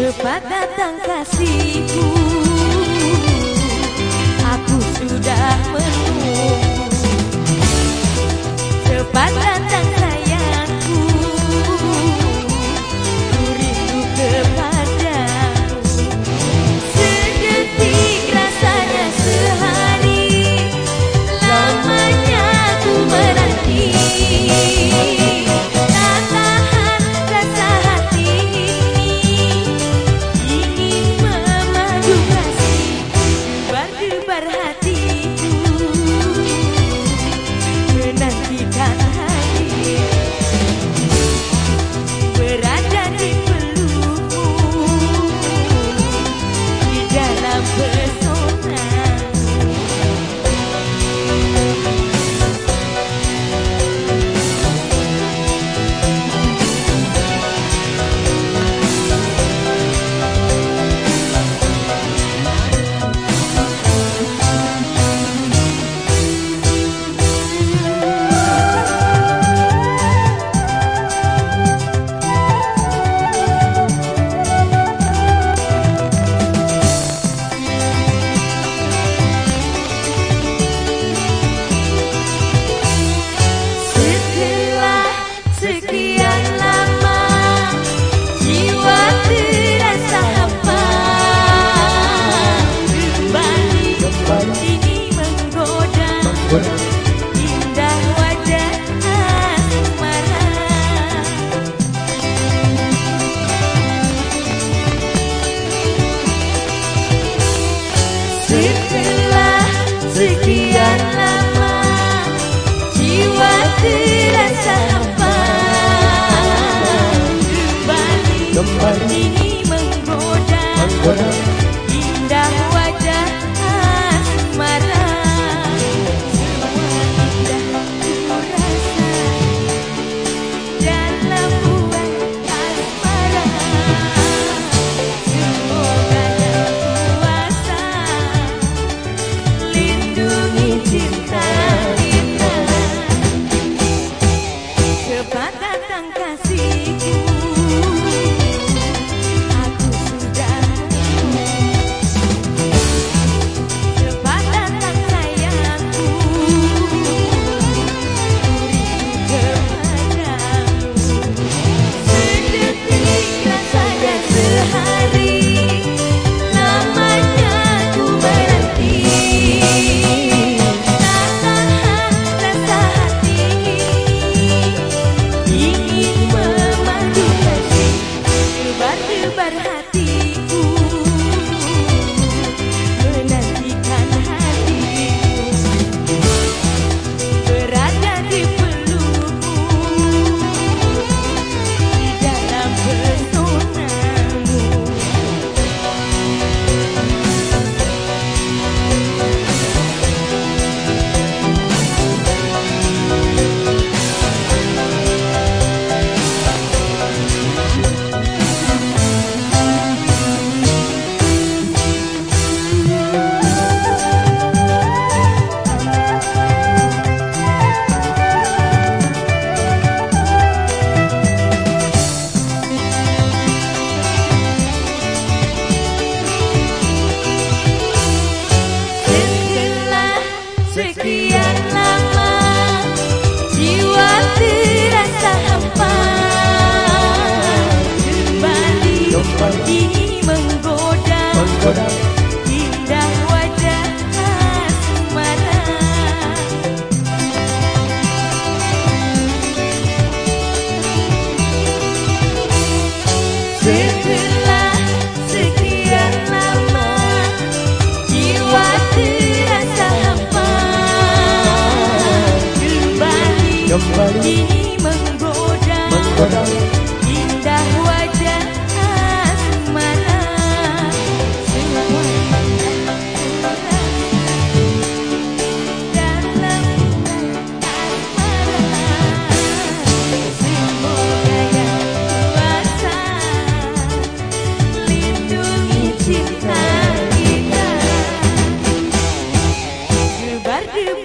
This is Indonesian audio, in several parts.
Cepat datang kasihku. Aku sudah menunggu Cepat datang kasihku. Sekian lama jiwa terasa hampa. Kembali ini menggoda. somebody.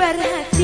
berhati